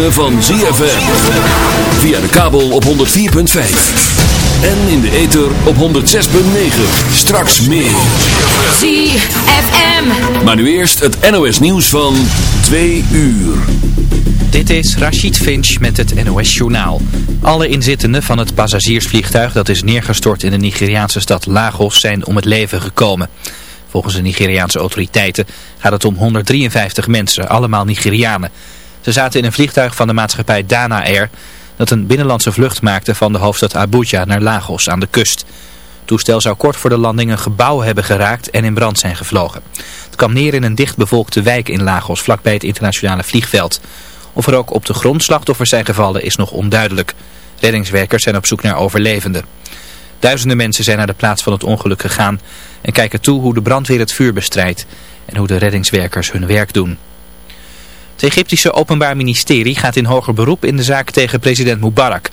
ritme van ZFM. Via de kabel op 104.5. En in de ether op 106.9. Straks meer. ZFM. Maar nu eerst het NOS nieuws van 2 uur. Dit is Rachid Finch met het NOS Journaal. Alle inzittenden van het passagiersvliegtuig dat is neergestort in de Nigeriaanse stad Lagos zijn om het leven gekomen. Volgens de Nigeriaanse autoriteiten gaat het om 153 mensen, allemaal Nigerianen. Ze zaten in een vliegtuig van de maatschappij Dana Air dat een binnenlandse vlucht maakte van de hoofdstad Abuja naar Lagos aan de kust. Het toestel zou kort voor de landing een gebouw hebben geraakt en in brand zijn gevlogen. Het kwam neer in een dichtbevolkte wijk in Lagos, vlakbij het internationale vliegveld. Of er ook op de grond slachtoffers zijn gevallen is nog onduidelijk. Reddingswerkers zijn op zoek naar overlevenden. Duizenden mensen zijn naar de plaats van het ongeluk gegaan en kijken toe hoe de brandweer het vuur bestrijdt en hoe de reddingswerkers hun werk doen. Het Egyptische Openbaar Ministerie gaat in hoger beroep in de zaak tegen president Mubarak.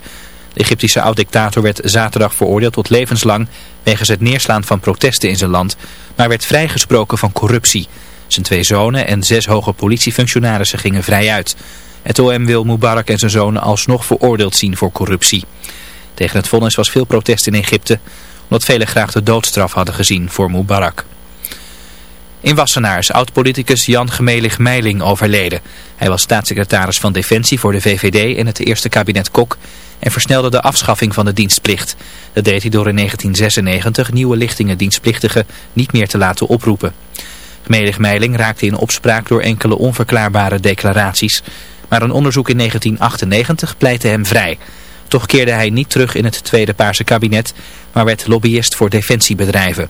De Egyptische oud-dictator werd zaterdag veroordeeld tot levenslang wegens het neerslaan van protesten in zijn land, maar werd vrijgesproken van corruptie. Zijn twee zonen en zes hoge politiefunctionarissen gingen vrij uit. Het OM wil Mubarak en zijn zonen alsnog veroordeeld zien voor corruptie. Tegen het vonnis was veel protest in Egypte, omdat velen graag de doodstraf hadden gezien voor Mubarak. In Wassenaar is oud-politicus Jan Gemelig Meiling overleden. Hij was staatssecretaris van Defensie voor de VVD in het eerste kabinet Kok en versnelde de afschaffing van de dienstplicht. Dat deed hij door in 1996 nieuwe lichtingen dienstplichtigen niet meer te laten oproepen. Gemelig Meiling raakte in opspraak door enkele onverklaarbare declaraties, maar een onderzoek in 1998 pleitte hem vrij. Toch keerde hij niet terug in het tweede Paarse kabinet, maar werd lobbyist voor defensiebedrijven.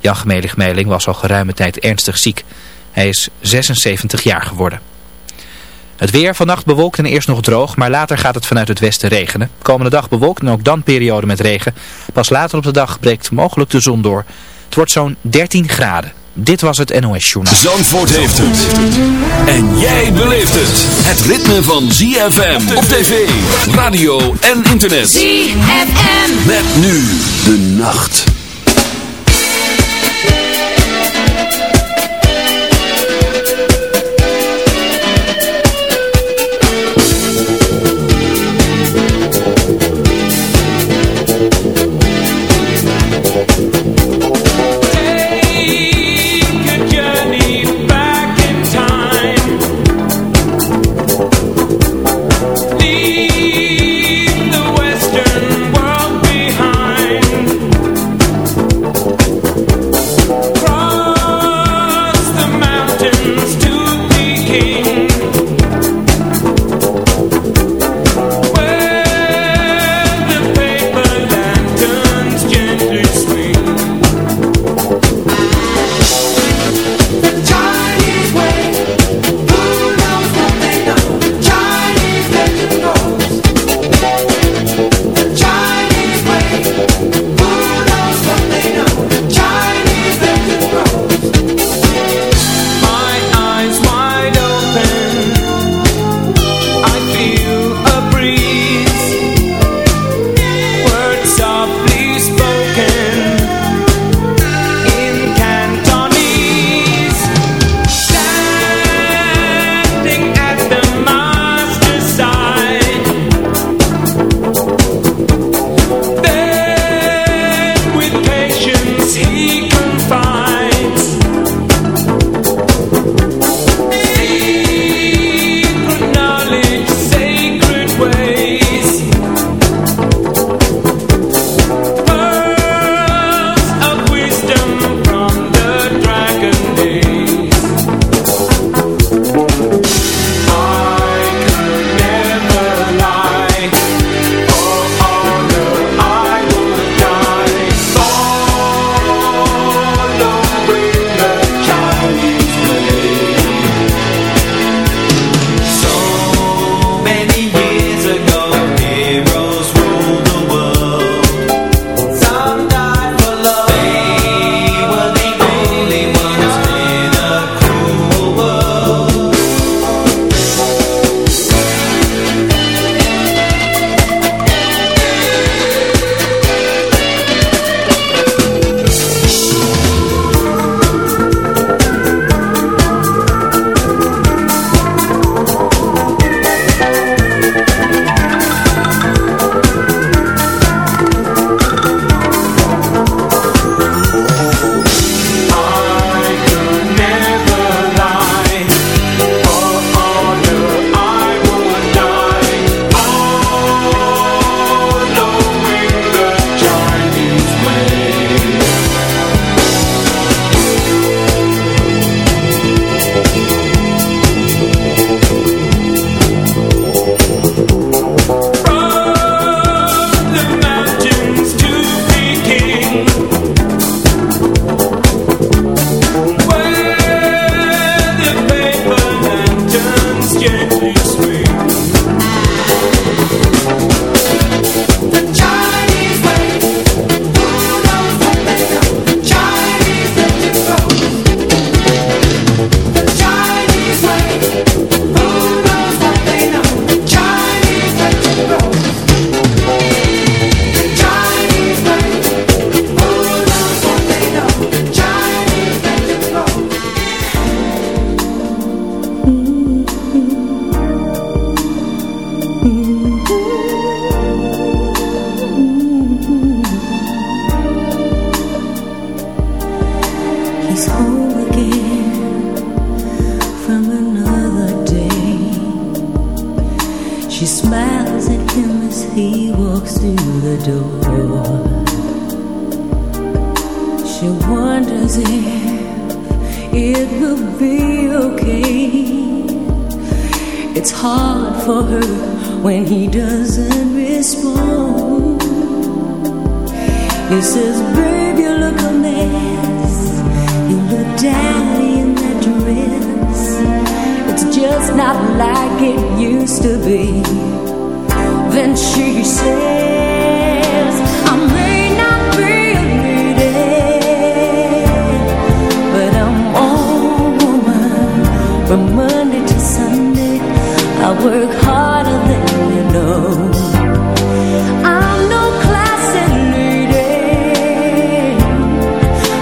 Jan Gemelig Meiling was al geruime tijd ernstig ziek. Hij is 76 jaar geworden. Het weer vannacht bewolkt en eerst nog droog, maar later gaat het vanuit het westen regenen. Komende dag bewolkt en ook dan periode met regen. Pas later op de dag breekt mogelijk de zon door. Het wordt zo'n 13 graden. Dit was het NOS Journaal. Zandvoort heeft het. En jij beleeft het. Het ritme van ZFM op tv, radio en internet. ZFM. Met nu de nacht.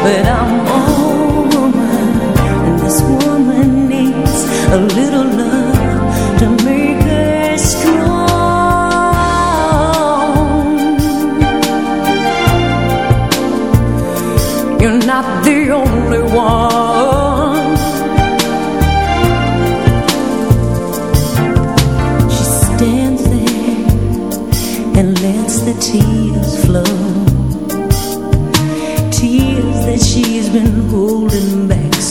But I'm all woman, and this woman needs a little love to make her strong. You're not the only one.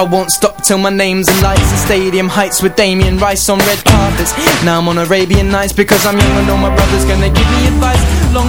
I won't stop till my name's in lights. And stadium heights with Damien Rice on red carpets. Now I'm on Arabian Nights because I'm young and all my brothers gonna give me advice. Long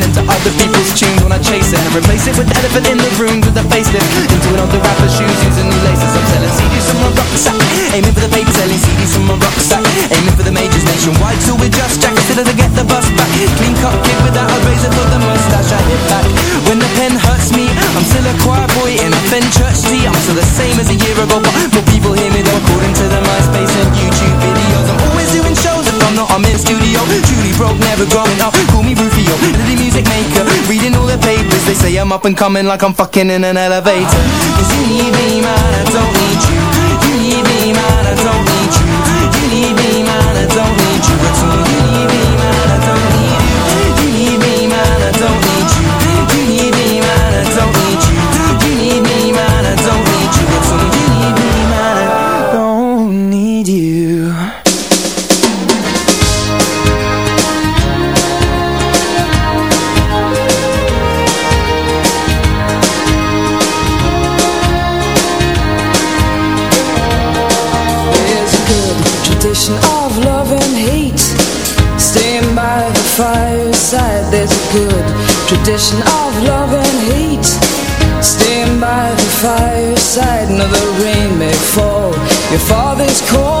into other people's tunes when I chase it. And replace it with elephant in the room with a facelift. Into an older rapper's shoes using new laces. I'm selling CDs from my rucksack Aiming for the paper selling CDs from my rucksack Aiming for the majors nationwide So we're just jackets till I get the bus back. Clean cut kid without a razor for the mustache I hit back. When the pen hurts me I'm still a choir boy in a Fen church tee. I'm still the same as a year ago But more people hear me though According to the MySpace and YouTube videos I'm in studio. Truly broke, never growing up. Call me Rufio, little music maker. Reading all the papers They say I'm up and coming like I'm fucking in an elevator. Cause you need me man, I don't need you. You need me man, I don't tradition of love and hate. Staying by the fireside Now the rain may fall Your father's calling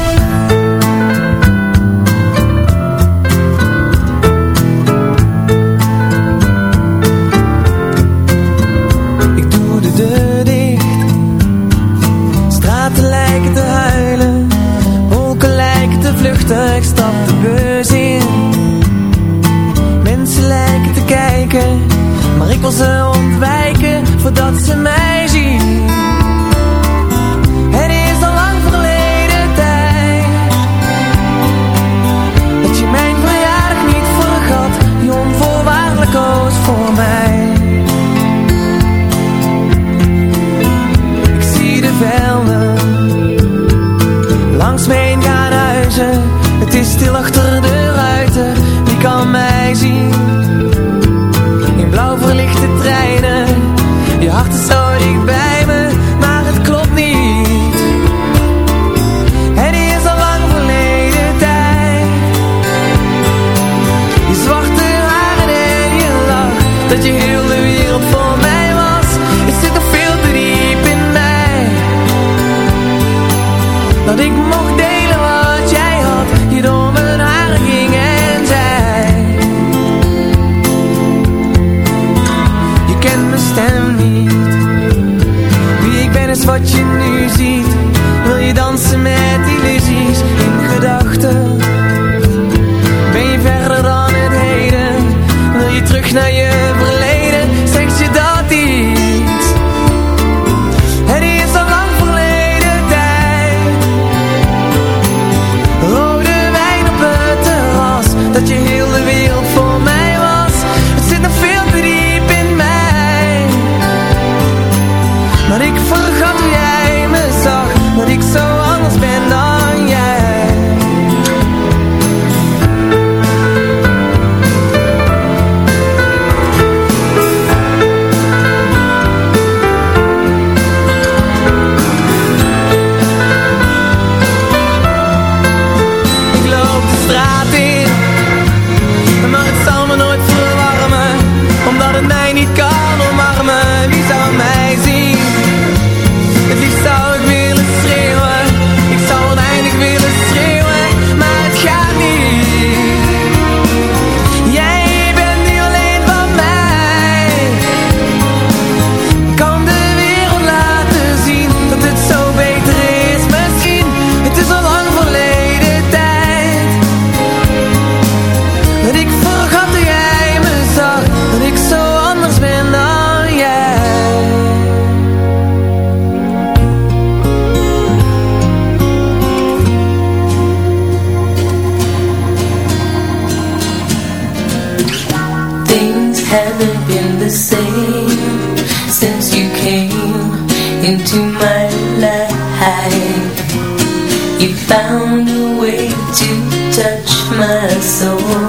My soul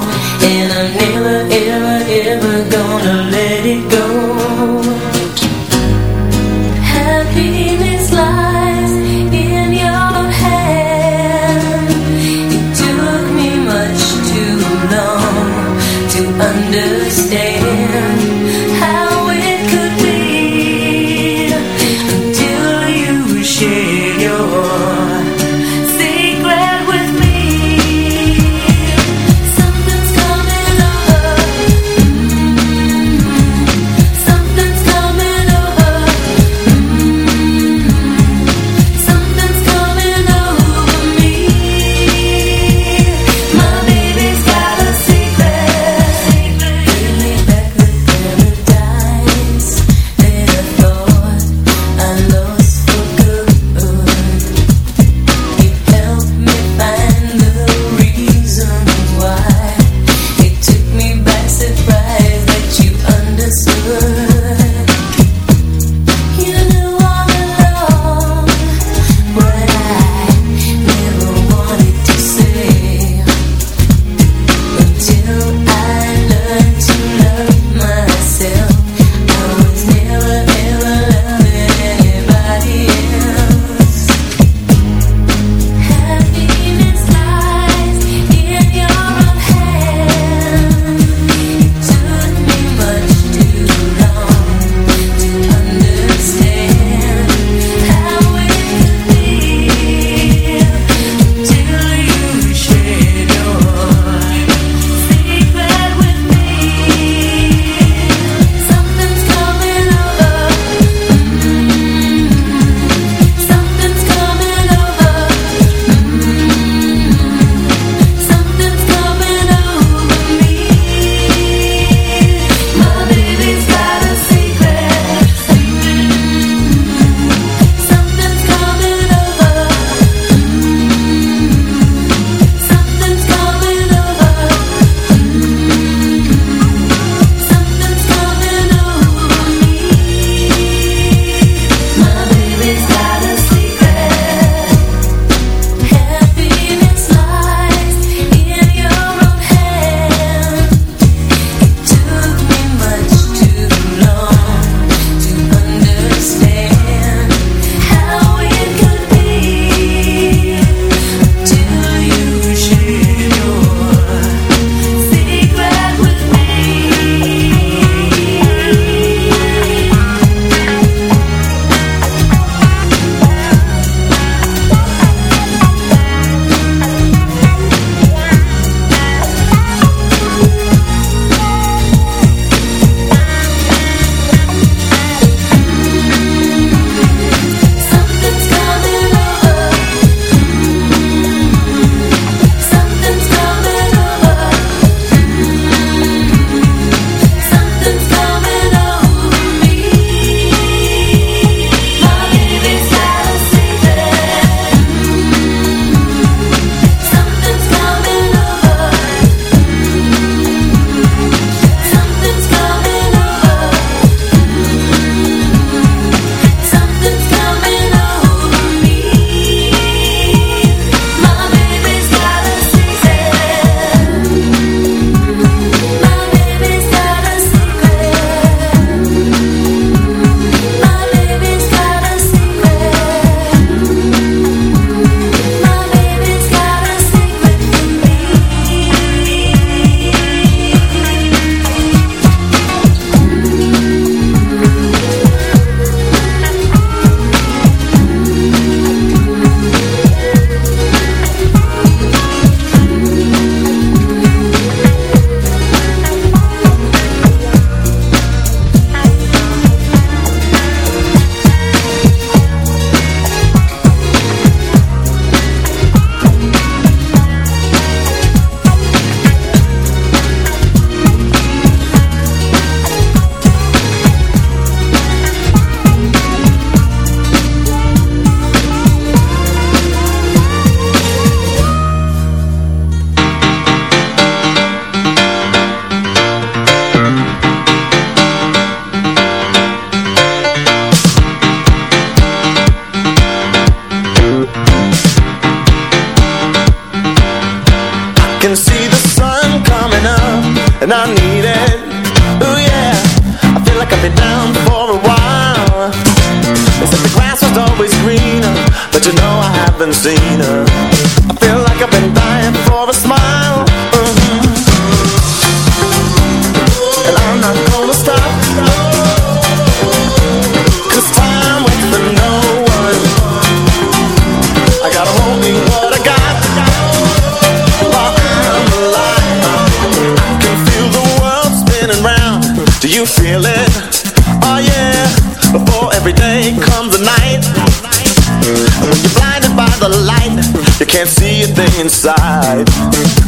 inside.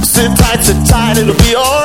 Sit tight, sit tight, it'll be alright.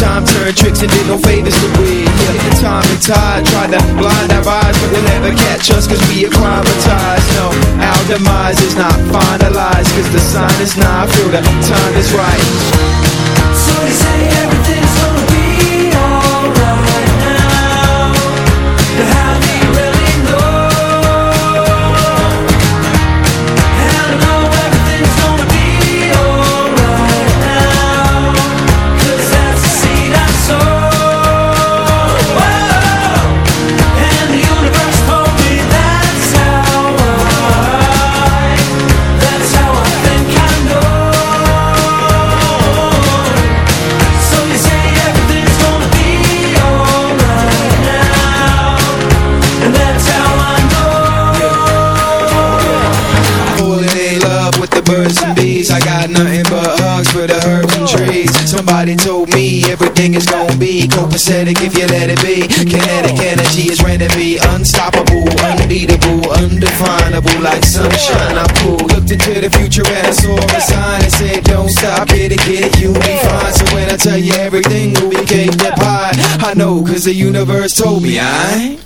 time turned tricks and did no favors to we yeah. Time and tide tried to blind our eyes But they'll never catch us cause we acclimatized No, our demise is not finalized Cause the sign is not, I feel the time is right So they say everything It's is gonna be copacetic if you let it be. Kinetic energy is ready to be unstoppable, unbeatable, undefinable, like sunshine. I pull. Looked into the future and I saw a sign and said, Don't stop, get it, get it, you'll be fine. So when I tell you everything, we became that pie. I know, cause the universe told me I.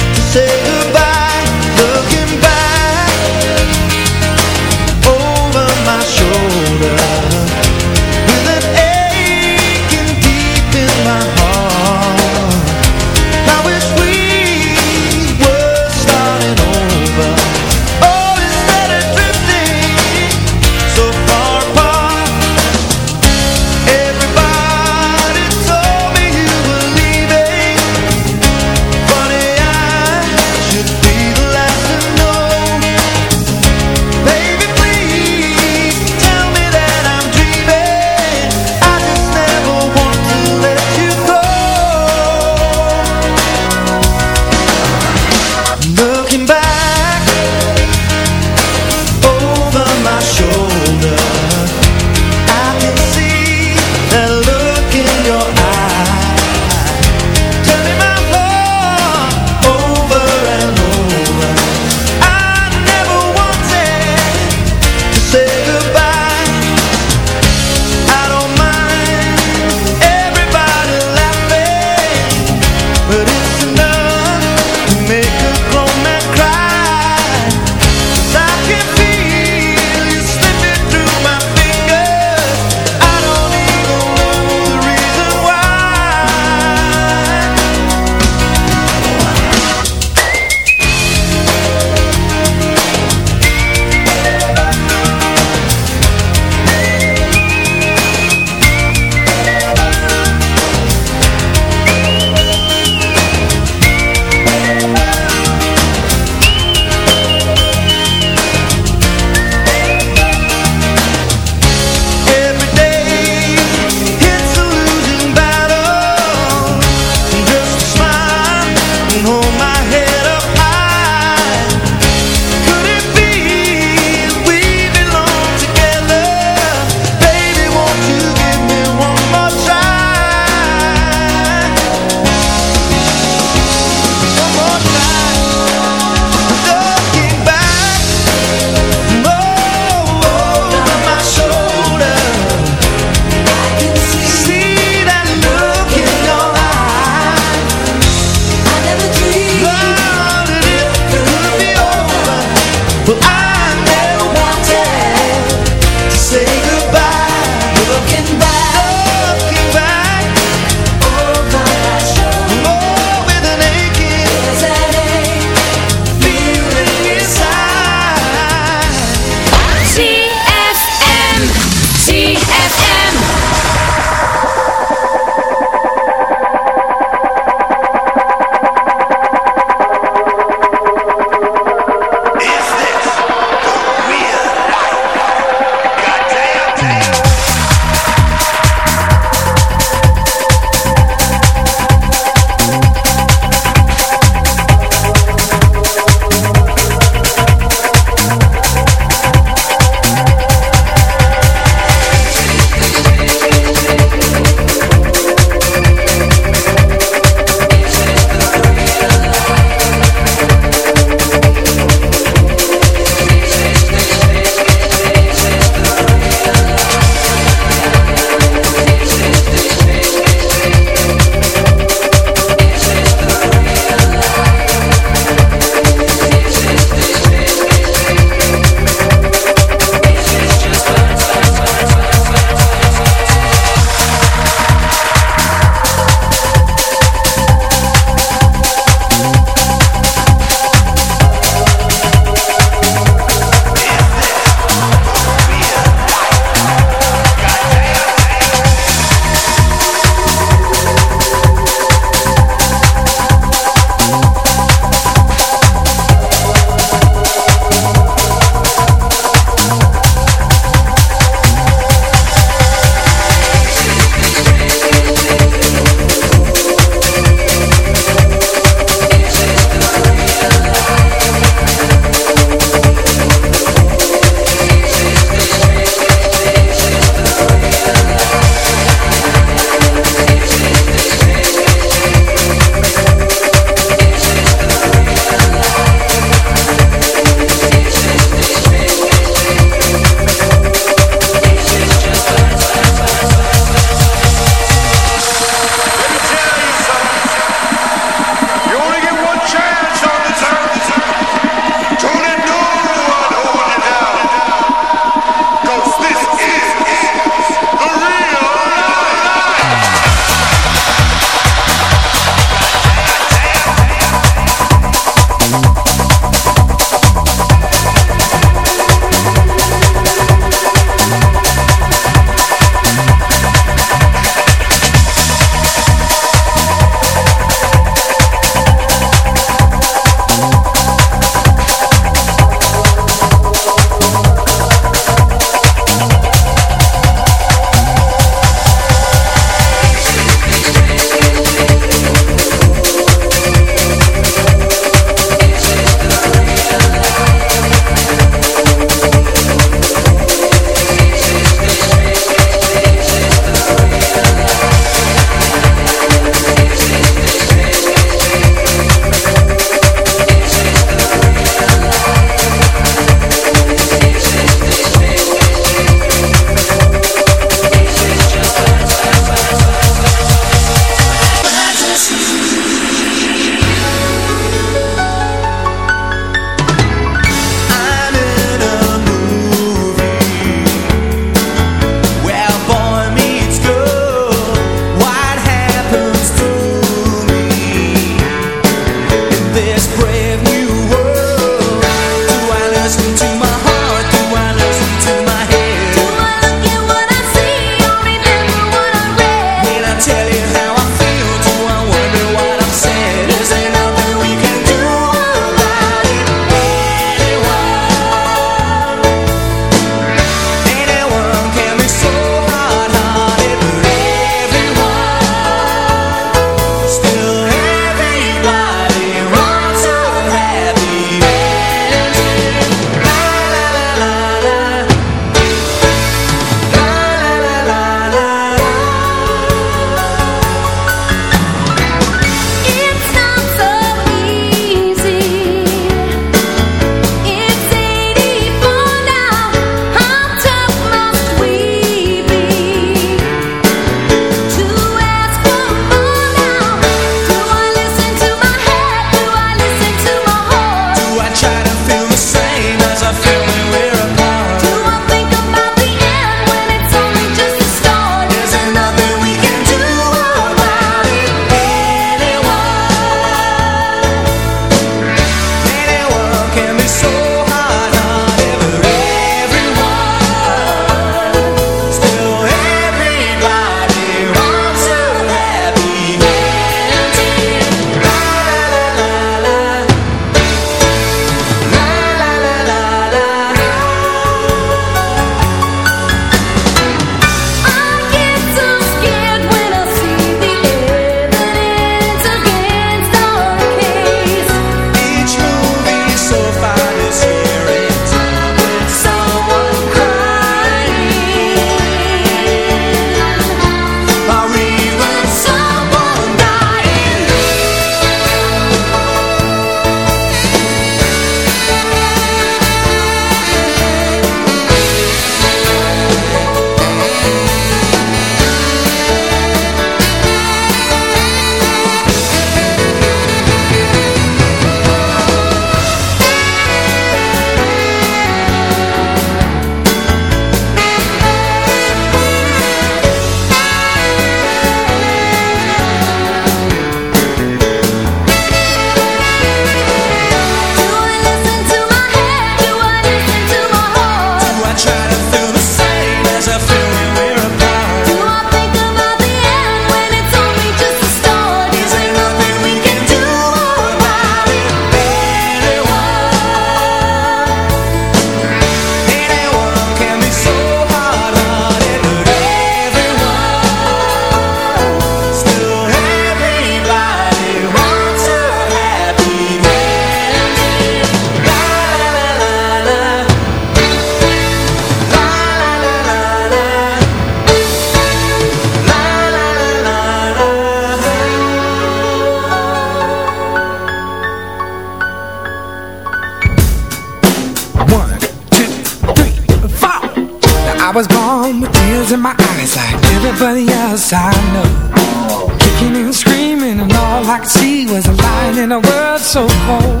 so cold.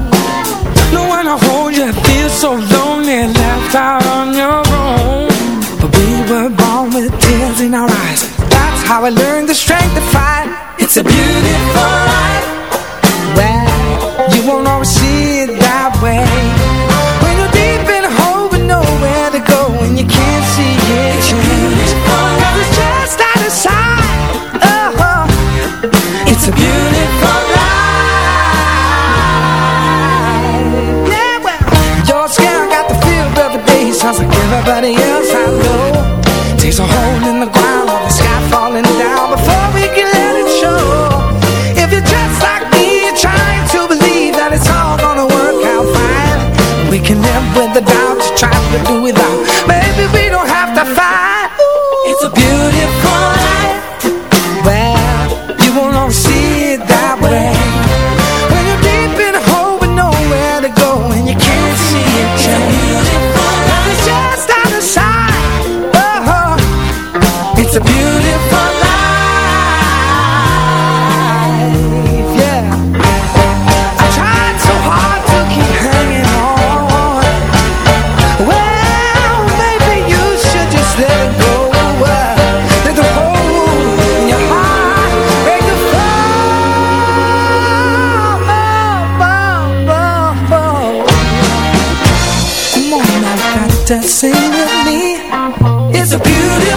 No one to hold you, feel so lonely. Left out on your own. But we were born with tears in our eyes. That's how I learned the strength to fight. It's a beautiful the doubt, you tried to do without. dancing with me is a beautiful